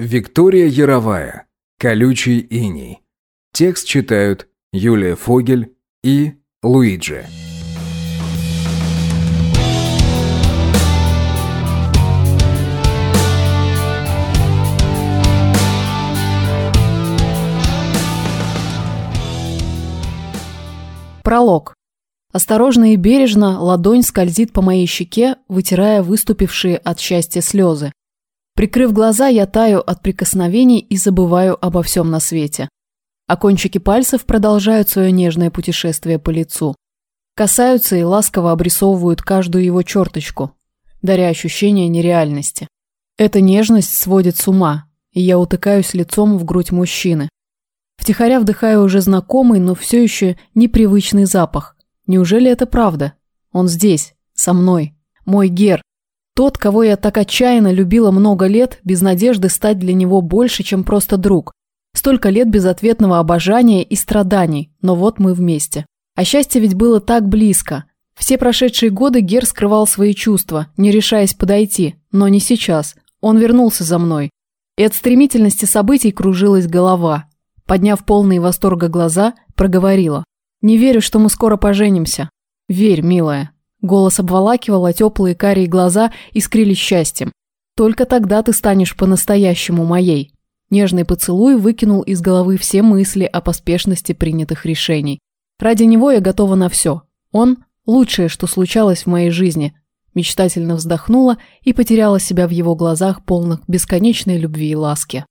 Виктория Яровая. Колючий иней. Текст читают Юлия Фогель и Луиджи. Пролог. Осторожно и бережно ладонь скользит по моей щеке, вытирая выступившие от счастья слезы. Прикрыв глаза, я таю от прикосновений и забываю обо всем на свете. А кончики пальцев продолжают свое нежное путешествие по лицу. Касаются и ласково обрисовывают каждую его черточку, даря ощущение нереальности. Эта нежность сводит с ума, и я утыкаюсь лицом в грудь мужчины. Втихаря вдыхаю уже знакомый, но все еще непривычный запах. Неужели это правда? Он здесь, со мной. Мой Гер. Тот, кого я так отчаянно любила много лет, без надежды стать для него больше, чем просто друг. Столько лет безответного обожания и страданий, но вот мы вместе. А счастье ведь было так близко. Все прошедшие годы Гер скрывал свои чувства, не решаясь подойти, но не сейчас. Он вернулся за мной. И от стремительности событий кружилась голова, Подняв полные восторга глаза, проговорила. «Не верю, что мы скоро поженимся». «Верь, милая». Голос обволакивал, а теплые карие глаза искрились счастьем. «Только тогда ты станешь по-настоящему моей». Нежный поцелуй выкинул из головы все мысли о поспешности принятых решений. Ради него я готова на все. Он – лучшее, что случалось в моей жизни. Мечтательно вздохнула и потеряла себя в его глазах, полных бесконечной любви и ласки.